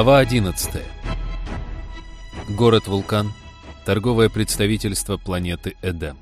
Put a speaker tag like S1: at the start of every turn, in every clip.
S1: Глава 11. Город-вулкан. Торговое представительство планеты Эдем.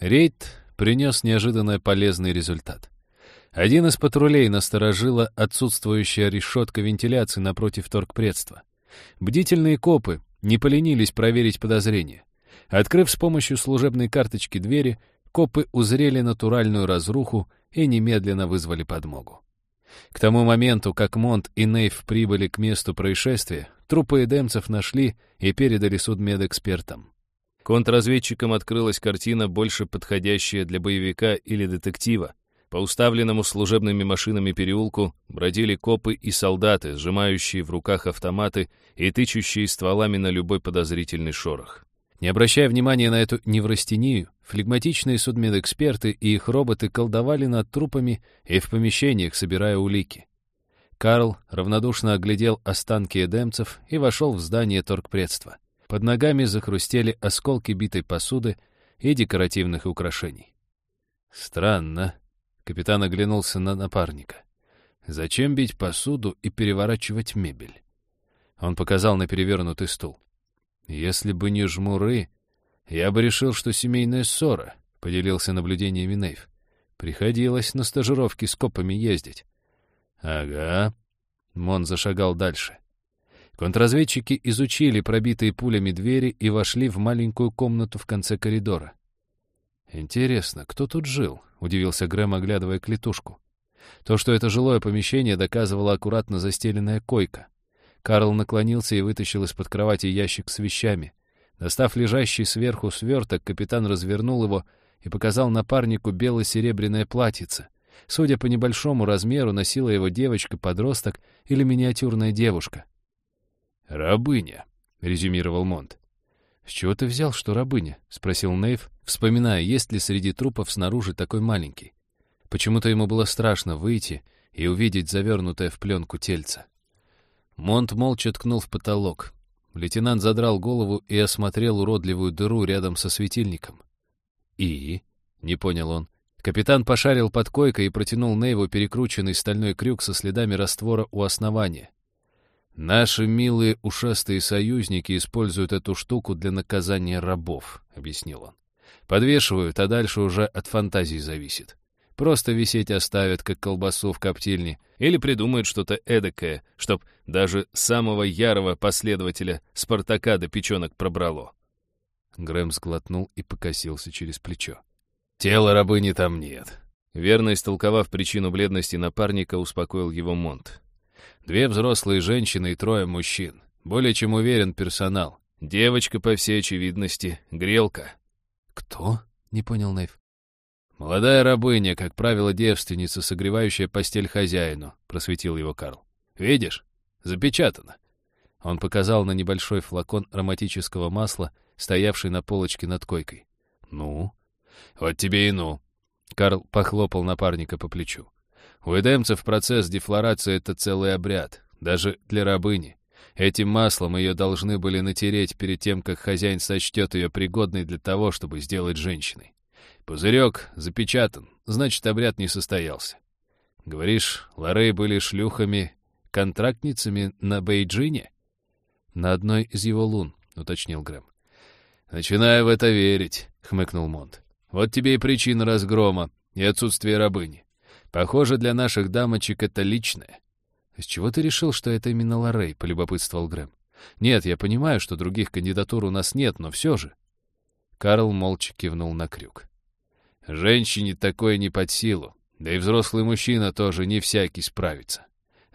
S1: Рейд принес неожиданно полезный результат. Один из патрулей насторожила отсутствующая решетка вентиляции напротив торгпредства. Бдительные копы не поленились проверить подозрения. Открыв с помощью служебной карточки двери, копы узрели натуральную разруху и немедленно вызвали подмогу. К тому моменту, как Монт и Нейв прибыли к месту происшествия, трупы эдемцев нашли и передали судмедэкспертам. Контрразведчикам открылась картина, больше подходящая для боевика или детектива. По уставленному служебными машинами переулку бродили копы и солдаты, сжимающие в руках автоматы и тычущие стволами на любой подозрительный шорох. Не обращая внимания на эту неврастению, флегматичные судмедэксперты и их роботы колдовали над трупами и в помещениях, собирая улики. Карл равнодушно оглядел останки эдемцев и вошел в здание торгпредства. Под ногами захрустели осколки битой посуды и декоративных украшений. «Странно», — капитан оглянулся на напарника. «Зачем бить посуду и переворачивать мебель?» Он показал на перевернутый стул. «Если бы не жмуры, я бы решил, что семейная ссора», — поделился наблюдениями Нейв. «Приходилось на стажировки с копами ездить». «Ага». Мон зашагал дальше. Контрразведчики изучили пробитые пулями двери и вошли в маленькую комнату в конце коридора. «Интересно, кто тут жил?» — удивился Грэм, оглядывая клетушку. То, что это жилое помещение, доказывала аккуратно застеленная койка. Карл наклонился и вытащил из-под кровати ящик с вещами. Достав лежащий сверху сверток, капитан развернул его и показал напарнику бело-серебряное платьице. Судя по небольшому размеру, носила его девочка-подросток или миниатюрная девушка. «Рабыня», — резюмировал Монт. «С чего ты взял, что рабыня?» — спросил Нейв, вспоминая, есть ли среди трупов снаружи такой маленький. Почему-то ему было страшно выйти и увидеть завернутое в пленку тельце. Монт молча ткнул в потолок. Лейтенант задрал голову и осмотрел уродливую дыру рядом со светильником. «И?» — не понял он. Капитан пошарил под койкой и протянул Нейву перекрученный стальной крюк со следами раствора у основания. «Наши милые ушастые союзники используют эту штуку для наказания рабов», — объяснил он. «Подвешивают, а дальше уже от фантазии зависит. Просто висеть оставят, как колбасу в коптильне, или придумают что-то эдакое, чтоб даже самого ярого последователя Спартака до печенок пробрало. Грэм сглотнул и покосился через плечо. «Тела рабыни там нет». Верно истолковав причину бледности напарника, успокоил его Монт. Две взрослые женщины и трое мужчин. Более чем уверен персонал. Девочка, по всей очевидности, грелка. «Кто?» — не понял Нейв. «Молодая рабыня, как правило, девственница, согревающая постель хозяину», — просветил его Карл. «Видишь? Запечатано». Он показал на небольшой флакон ароматического масла, стоявший на полочке над койкой. «Ну?» «Вот тебе и ну!» Карл похлопал напарника по плечу. «У эдемцев процесс дефлорации — это целый обряд, даже для рабыни. Этим маслом ее должны были натереть перед тем, как хозяин сочтет ее пригодной для того, чтобы сделать женщиной. Пузырек запечатан, значит, обряд не состоялся. Говоришь, Лорей были шлюхами, контрактницами на Бейджине? На одной из его лун, уточнил Грэм. Начинаю в это верить, хмыкнул Монт. Вот тебе и причина разгрома и отсутствия рабыни. Похоже, для наших дамочек это личное. С чего ты решил, что это именно Лорей? полюбопытствовал Грэм. Нет, я понимаю, что других кандидатур у нас нет, но все же. Карл молча кивнул на крюк. Женщине такое не под силу, да и взрослый мужчина тоже не всякий справится.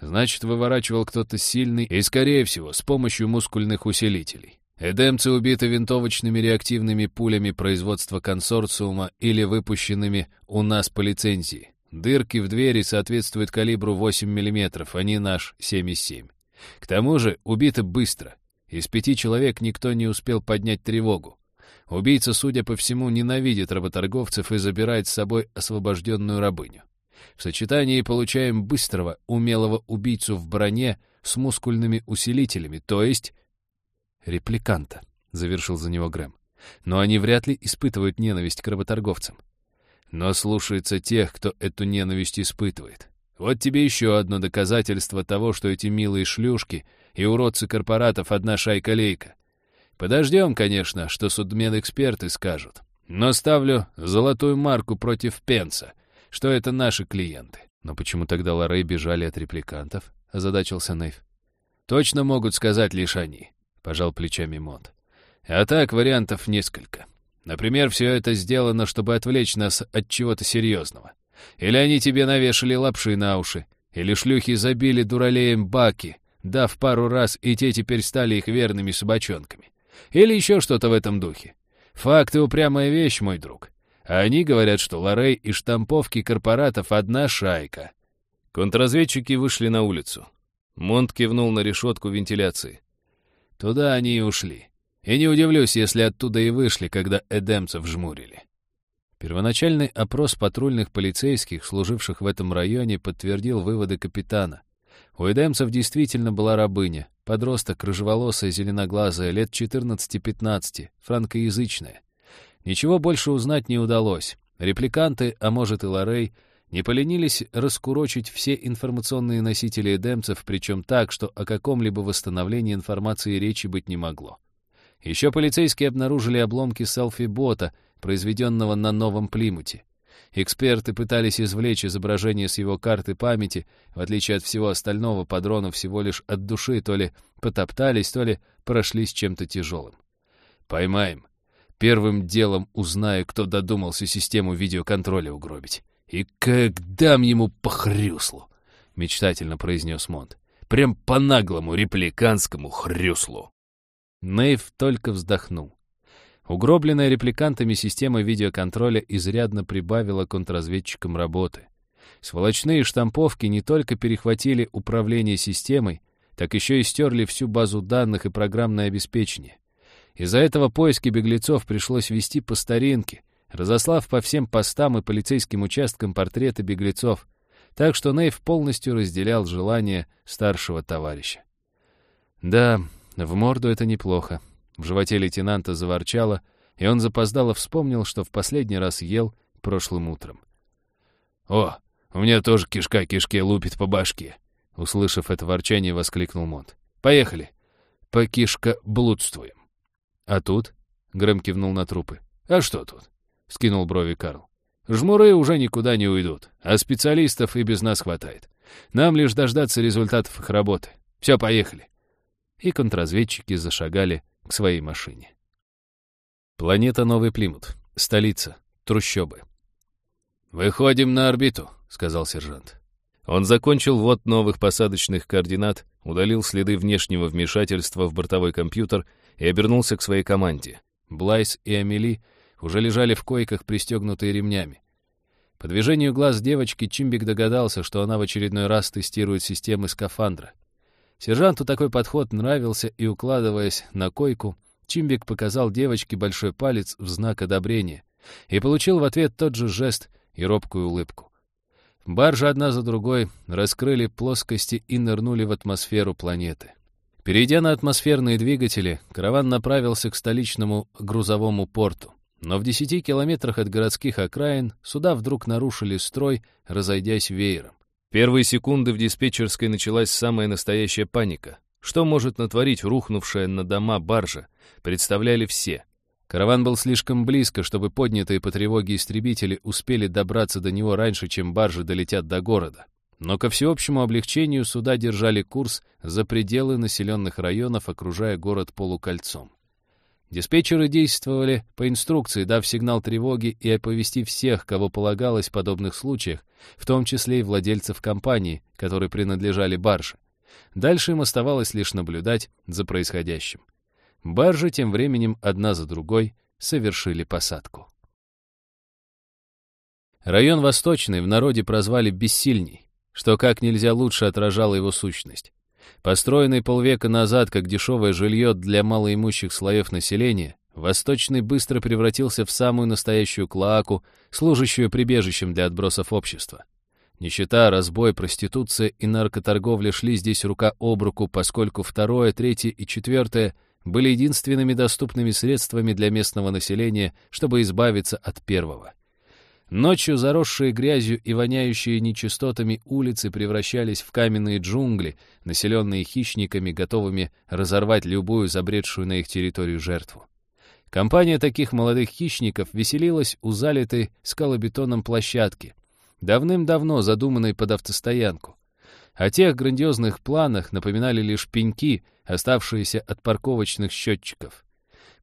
S1: Значит, выворачивал кто-то сильный и, скорее всего, с помощью мускульных усилителей. Эдемцы убиты винтовочными реактивными пулями производства консорциума или выпущенными у нас по лицензии. Дырки в двери соответствуют калибру 8 мм, а не наш 7,7. К тому же убиты быстро. Из пяти человек никто не успел поднять тревогу. Убийца, судя по всему, ненавидит работорговцев и забирает с собой освобожденную рабыню. В сочетании получаем быстрого, умелого убийцу в броне с мускульными усилителями, то есть... «Репликанта», — завершил за него Грэм. «Но они вряд ли испытывают ненависть к работорговцам. Но слушается тех, кто эту ненависть испытывает. Вот тебе еще одно доказательство того, что эти милые шлюшки и уродцы корпоратов одна шайка-лейка. Подождем, конечно, что судмедэксперты скажут. Но ставлю золотую марку против Пенса, что это наши клиенты. Но почему тогда Лорей бежали от репликантов? Озадачился Нейв. Точно могут сказать лишь они, пожал плечами Монт. А так вариантов несколько. Например, все это сделано, чтобы отвлечь нас от чего-то серьезного. Или они тебе навешали лапши на уши, или шлюхи забили дуралеем баки, дав пару раз, и те теперь стали их верными собачонками. Или еще что-то в этом духе. Факты — упрямая вещь, мой друг. А они говорят, что Лорей и штамповки корпоратов — одна шайка. Контрразведчики вышли на улицу. Монт кивнул на решетку вентиляции. Туда они и ушли. И не удивлюсь, если оттуда и вышли, когда эдемцев жмурили. Первоначальный опрос патрульных полицейских, служивших в этом районе, подтвердил выводы капитана. У эдемцев действительно была рабыня, подросток, рыжеволосая, зеленоглазая, лет 14-15, франкоязычная. Ничего больше узнать не удалось. Репликанты, а может и Лорей, не поленились раскурочить все информационные носители эдемцев, причем так, что о каком-либо восстановлении информации речи быть не могло. Еще полицейские обнаружили обломки селфи-бота, произведенного на новом Плимуте. Эксперты пытались извлечь изображение с его карты памяти, в отличие от всего остального, по дрону всего лишь от души то ли потоптались, то ли прошлись чем-то тяжелым. «Поймаем. Первым делом узнаю, кто додумался систему видеоконтроля угробить. И как дам ему по хрюслу!» — мечтательно произнес Монт. «Прям по-наглому репликанскому хрюслу!» Нейв только вздохнул. Угробленная репликантами система видеоконтроля изрядно прибавила контрразведчикам работы. Сволочные штамповки не только перехватили управление системой, так еще и стерли всю базу данных и программное обеспечение. Из-за этого поиски беглецов пришлось вести по старинке, разослав по всем постам и полицейским участкам портреты беглецов, так что Нейв полностью разделял желание старшего товарища. Да, в морду это неплохо, в животе лейтенанта заворчало, и он запоздало вспомнил, что в последний раз ел прошлым утром. «О, у меня тоже кишка кишке лупит по башке!» Услышав это ворчание, воскликнул Монт. «Поехали! По кишка блудствуем!» «А тут?» — Грэм кивнул на трупы. «А что тут?» — скинул брови Карл. «Жмуры уже никуда не уйдут, а специалистов и без нас хватает. Нам лишь дождаться результатов их работы. Все, поехали!» И контрразведчики зашагали к своей машине. Планета Новый Плимут. Столица. Трущобы. «Выходим на орбиту», — сказал сержант. Он закончил ввод новых посадочных координат, удалил следы внешнего вмешательства в бортовой компьютер и обернулся к своей команде. Блайс и Амели уже лежали в койках, пристегнутые ремнями. По движению глаз девочки Чимбик догадался, что она в очередной раз тестирует системы скафандра. Сержанту такой подход нравился, и, укладываясь на койку, Чимбик показал девочке большой палец в знак одобрения и получил в ответ тот же жест и робкую улыбку. Баржи одна за другой раскрыли плоскости и нырнули в атмосферу планеты. Перейдя на атмосферные двигатели, караван направился к столичному грузовому порту. Но в десяти километрах от городских окраин суда вдруг нарушили строй, разойдясь веером. Первые секунды в диспетчерской началась самая настоящая паника. Что может натворить рухнувшая на дома баржа, представляли все. Караван был слишком близко, чтобы поднятые по тревоге истребители успели добраться до него раньше, чем баржи долетят до города. Но ко всеобщему облегчению суда держали курс за пределы населенных районов, окружая город полукольцом. Диспетчеры действовали по инструкции, дав сигнал тревоги и оповестив всех, кого полагалось в подобных случаях, в том числе и владельцев компании, которые принадлежали барже. Дальше им оставалось лишь наблюдать за происходящим. Баржи тем временем одна за другой совершили посадку. Район Восточный в народе прозвали «бессильней», что как нельзя лучше отражало его сущность. Построенный полвека назад как дешевое жилье для малоимущих слоев населения, Восточный быстро превратился в самую настоящую клоаку, служащую прибежищем для отбросов общества. Нищета, разбой, проституция и наркоторговля шли здесь рука об руку, поскольку второе, третье и четвертое были единственными доступными средствами для местного населения, чтобы избавиться от первого. Ночью заросшие грязью и воняющие нечистотами улицы превращались в каменные джунгли, населенные хищниками, готовыми разорвать любую забредшую на их территорию жертву. Компания таких молодых хищников веселилась у залитой скалобетоном площадки, давным-давно задуманной под автостоянку. О тех грандиозных планах напоминали лишь пеньки, оставшиеся от парковочных счетчиков.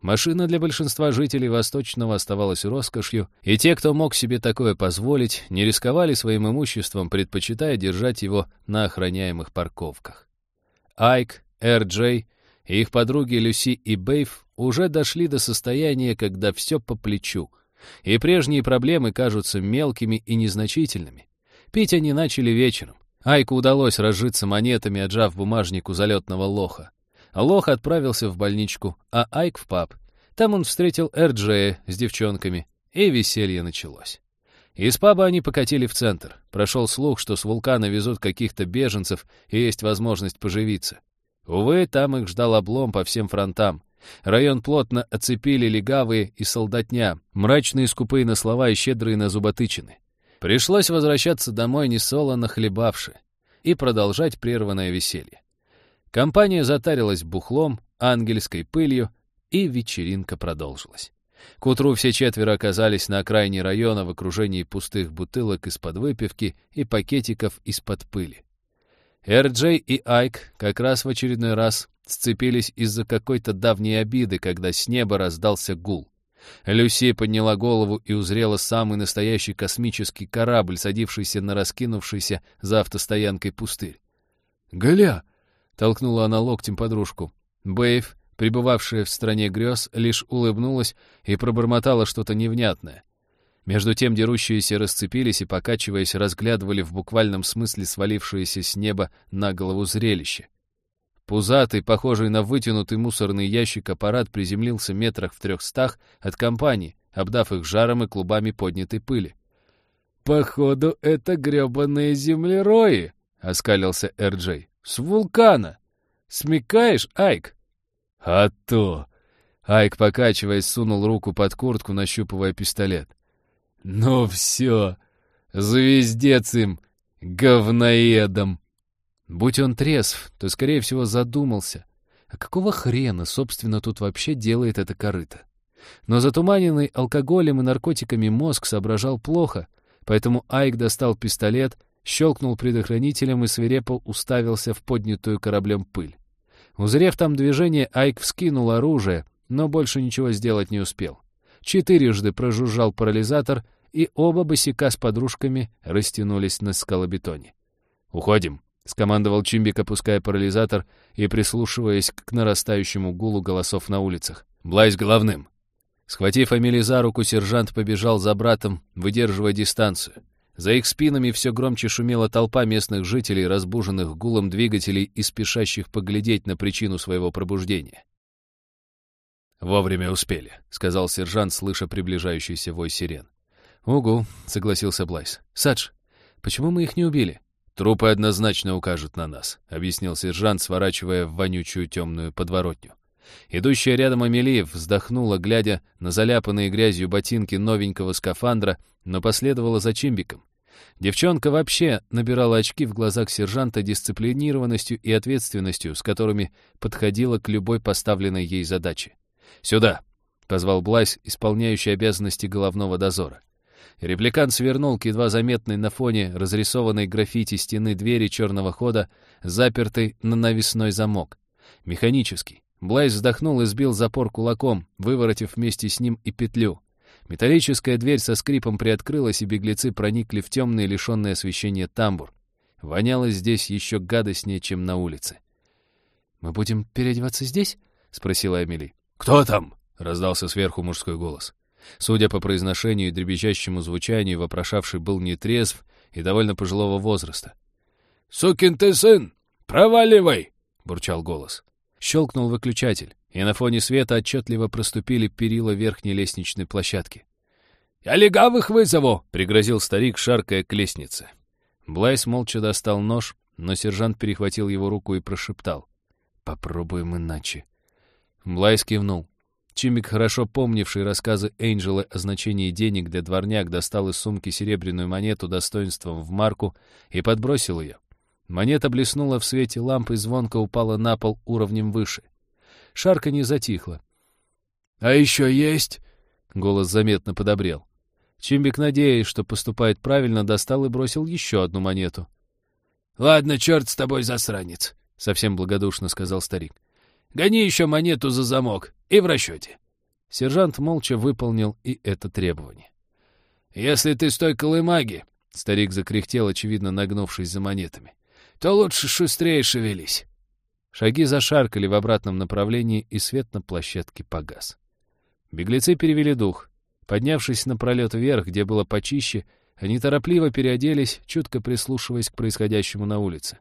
S1: Машина для большинства жителей Восточного оставалась роскошью, и те, кто мог себе такое позволить, не рисковали своим имуществом, предпочитая держать его на охраняемых парковках. Айк, Эр-Джей и их подруги Люси и Бейв уже дошли до состояния, когда все по плечу, и прежние проблемы кажутся мелкими и незначительными. Пить они начали вечером. Айку удалось разжиться монетами, отжав бумажник у залетного лоха. Лох отправился в больничку, а Айк в паб. Там он встретил Эрджея с девчонками, и веселье началось. Из паба они покатили в центр. Прошел слух, что с вулкана везут каких-то беженцев и есть возможность поживиться. Увы, там их ждал облом по всем фронтам. Район плотно оцепили легавые и солдатня, мрачные скупые на слова и щедрые на зуботычины. Пришлось возвращаться домой несолоно хлебавши и продолжать прерванное веселье. Компания затарилась бухлом, ангельской пылью, и вечеринка продолжилась. К утру все четверо оказались на окраине района в окружении пустых бутылок из-под выпивки и пакетиков из-под пыли. Эр-Джей и Айк как раз в очередной раз сцепились из-за какой-то давней обиды, когда с неба раздался гул. Люси подняла голову и узрела самый настоящий космический корабль, садившийся на раскинувшийся за автостоянкой пустырь. «Галя!» — толкнула она локтем подружку. Бэйв, пребывавшая в стране грез, лишь улыбнулась и пробормотала что-то невнятное. Между тем дерущиеся расцепились и, покачиваясь, разглядывали в буквальном смысле свалившееся с неба на голову зрелище. Пузатый, похожий на вытянутый мусорный ящик аппарат приземлился метрах в трехстах от компании, обдав их жаром и клубами поднятой пыли. «Походу, это гребаные землерои!» — оскалился Эрджей. «С вулкана! Смекаешь, Айк?» «А то!» Айк, покачиваясь, сунул руку под куртку, нащупывая пистолет. «Ну все, звездец им, говноедом!» Будь он трезв, то, скорее всего, задумался. А какого хрена, собственно, тут вообще делает это корыто? Но затуманенный алкоголем и наркотиками мозг соображал плохо, поэтому Айк достал пистолет, щелкнул предохранителем и свирепо уставился в поднятую кораблем пыль. Узрев там движение, Айк вскинул оружие, но больше ничего сделать не успел. Четырежды прожужжал парализатор, и оба босика с подружками растянулись на скалобетоне. «Уходим», — скомандовал Чимбик, опуская парализатор и прислушиваясь к нарастающему гулу голосов на улицах. «Блайс главным». Схватив Амели за руку, сержант побежал за братом, выдерживая дистанцию. За их спинами все громче шумела толпа местных жителей, разбуженных гулом двигателей и спешащих поглядеть на причину своего пробуждения. «Вовремя успели», — сказал сержант, слыша приближающийся вой сирен. «Угу», — согласился Блайс. «Садж, почему мы их не убили?» «Трупы однозначно укажут на нас», — объяснил сержант, сворачивая в вонючую темную подворотню. Идущая рядом Амелия вздохнула, глядя на заляпанные грязью ботинки новенького скафандра, но последовала за Чимбиком. Девчонка вообще набирала очки в глазах сержанта дисциплинированностью и ответственностью, с которыми подходила к любой поставленной ей задаче. «Сюда!» — позвал Блайс, исполняющий обязанности головного дозора. Репликант свернул к едва заметной на фоне разрисованной граффити стены двери черного хода, запертой на навесной замок. Механический. Блайс вздохнул и сбил запор кулаком, выворотив вместе с ним и петлю. Металлическая дверь со скрипом приоткрылась, и беглецы проникли в темный, лишенный освещения тамбур. Воняло здесь еще гадостнее, чем на улице. «Мы будем переодеваться здесь?» — спросила Эмили. «Кто там?» — раздался сверху мужской голос. Судя по произношению и дребезжащему звучанию, вопрошавший был нетрезв и довольно пожилого возраста. «Сукин ты сын! Проваливай!» — бурчал голос. Щелкнул выключатель и на фоне света отчетливо проступили перила верхней лестничной площадки. «Я легавых вызову!» — пригрозил старик, шаркая к лестнице. Блайс молча достал нож, но сержант перехватил его руку и прошептал. «Попробуем иначе». Блайс кивнул. Чимик, хорошо помнивший рассказы Энджела о значении денег для дворняк, достал из сумки серебряную монету достоинством в марку и подбросил ее. Монета блеснула в свете лампы и звонко упала на пол уровнем выше. Шарка не затихла. «А еще есть?» — голос заметно подобрел. Чимбик, надеясь, что поступает правильно, достал и бросил еще одну монету. «Ладно, черт с тобой, засранец», — совсем благодушно сказал старик. «Гони еще монету за замок и в расчете». Сержант молча выполнил и это требование. «Если ты с той колымаги», — старик закряхтел, очевидно нагнувшись за монетами, «то лучше шустрее шевелись». Шаги зашаркали в обратном направлении, и свет на площадке погас. Беглецы перевели дух. Поднявшись напролет вверх, где было почище, они торопливо переоделись, чутко прислушиваясь к происходящему на улице.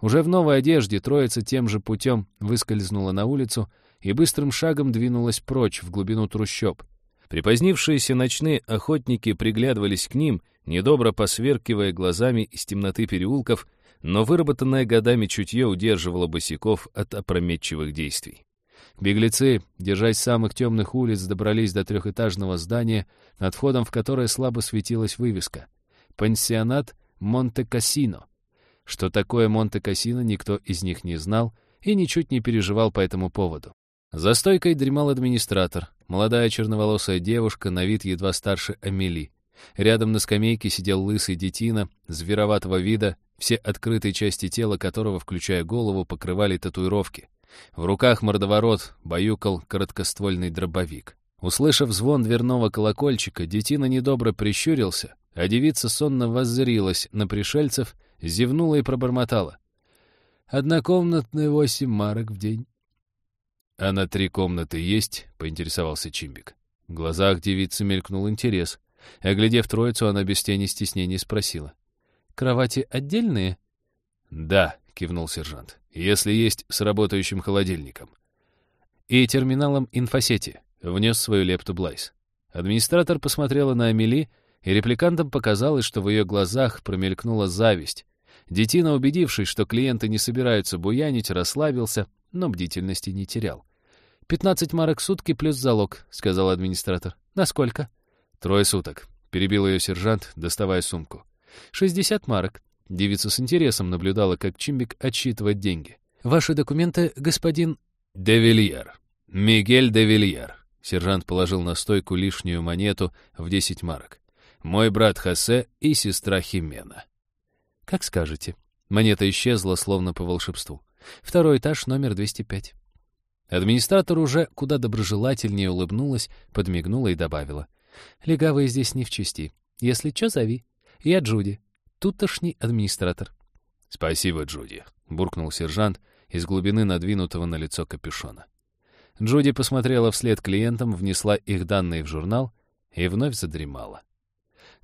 S1: Уже в новой одежде троица тем же путем выскользнула на улицу и быстрым шагом двинулась прочь в глубину трущоб. Припозднившиеся ночные охотники приглядывались к ним, недобро посверкивая глазами из темноты переулков, но выработанное годами чутье удерживало босиков от опрометчивых действий. Беглецы, держась самых темных улиц, добрались до трехэтажного здания, над входом в которое слабо светилась вывеска. «Пансионат Монте-Кассино». Что такое Монте-Кассино, никто из них не знал и ничуть не переживал по этому поводу. За стойкой дремал администратор, молодая черноволосая девушка, на вид едва старше Амели. Рядом на скамейке сидел лысый детина, звероватого вида, все открытые части тела которого, включая голову, покрывали татуировки. В руках мордоворот баюкал короткоствольный дробовик. Услышав звон дверного колокольчика, детина недобро прищурился, а девица сонно воззрилась на пришельцев, зевнула и пробормотала. «Однокомнатная восемь марок в день». «А на три комнаты есть?» — поинтересовался Чимбик. В глазах девицы мелькнул интерес. Оглядев троицу, она без тени стеснений спросила. «Кровати отдельные?» «Да», — кивнул сержант если есть с работающим холодильником. И терминалом инфосети, внес свою лепту Блайс. Администратор посмотрела на Амели, и репликантам показалось, что в ее глазах промелькнула зависть. Детина, убедившись, что клиенты не собираются буянить, расслабился, но бдительности не терял. «Пятнадцать марок в сутки плюс залог», — сказал администратор. «Насколько?» «Трое суток», — перебил ее сержант, доставая сумку. «Шестьдесят марок. Девица с интересом наблюдала, как Чимбик отсчитывает деньги. «Ваши документы, господин...» «Де Вильяр. Мигель де Вильяр». Сержант положил на стойку лишнюю монету в десять марок. «Мой брат Хосе и сестра Химена». «Как скажете». Монета исчезла, словно по волшебству. Второй этаж, номер 205. Администратор уже куда доброжелательнее улыбнулась, подмигнула и добавила. «Легавые здесь не в чести. Если чё, зови. Я Джуди тутошний администратор. «Спасибо, Джуди», — буркнул сержант из глубины надвинутого на лицо капюшона. Джуди посмотрела вслед клиентам, внесла их данные в журнал и вновь задремала.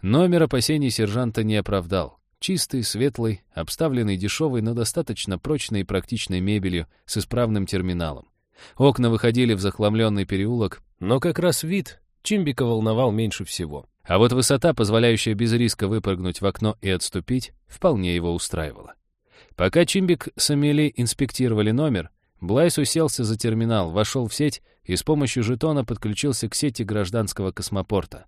S1: Номер опасений сержанта не оправдал. Чистый, светлый, обставленный дешевой, но достаточно прочной и практичной мебелью с исправным терминалом. Окна выходили в захламленный переулок, но как раз вид Чимбика волновал меньше всего. А вот высота, позволяющая без риска выпрыгнуть в окно и отступить, вполне его устраивала. Пока Чимбик с Амели инспектировали номер, Блайс уселся за терминал, вошел в сеть и с помощью жетона подключился к сети гражданского космопорта.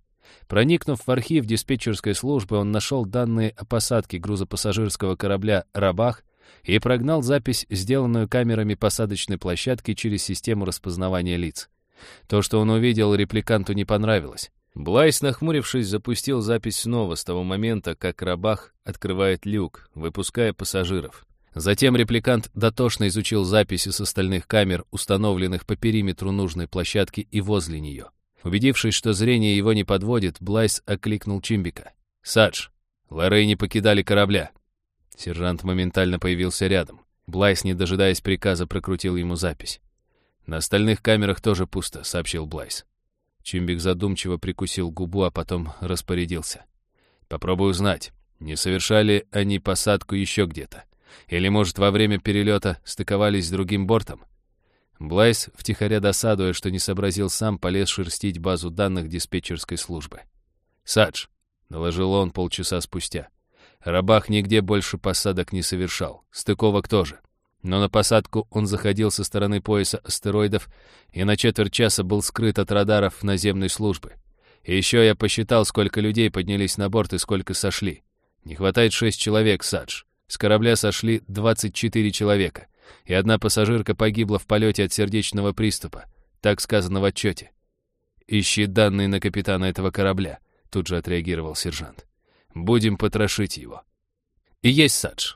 S1: Проникнув в архив диспетчерской службы, он нашел данные о посадке грузопассажирского корабля «Рабах» и прогнал запись, сделанную камерами посадочной площадки через систему распознавания лиц. То, что он увидел, репликанту не понравилось. Блайс, нахмурившись, запустил запись снова с того момента, как Рабах открывает люк, выпуская пассажиров. Затем репликант дотошно изучил записи с остальных камер, установленных по периметру нужной площадки и возле нее. Убедившись, что зрение его не подводит, Блайс окликнул Чимбика. «Садж, Лоррей не покидали корабля». Сержант моментально появился рядом. Блайс, не дожидаясь приказа, прокрутил ему запись. «На остальных камерах тоже пусто», — сообщил Блайс. Чимбик задумчиво прикусил губу, а потом распорядился. «Попробую узнать, не совершали они посадку еще где-то? Или, может, во время перелета стыковались с другим бортом?» Блайс, втихаря досадуя, что не сообразил сам, полез шерстить базу данных диспетчерской службы. «Садж», — доложил он полчаса спустя, — «Рабах нигде больше посадок не совершал, стыковок тоже. Но на посадку он заходил со стороны пояса астероидов и на четверть часа был скрыт от радаров наземной службы. И еще я посчитал, сколько людей поднялись на борт и сколько сошли. Не хватает шесть человек, Садж. С корабля сошли 24 человека, и одна пассажирка погибла в полете от сердечного приступа. Так сказано в отчете. «Ищи данные на капитана этого корабля», — тут же отреагировал сержант. «Будем потрошить его». И есть Садж.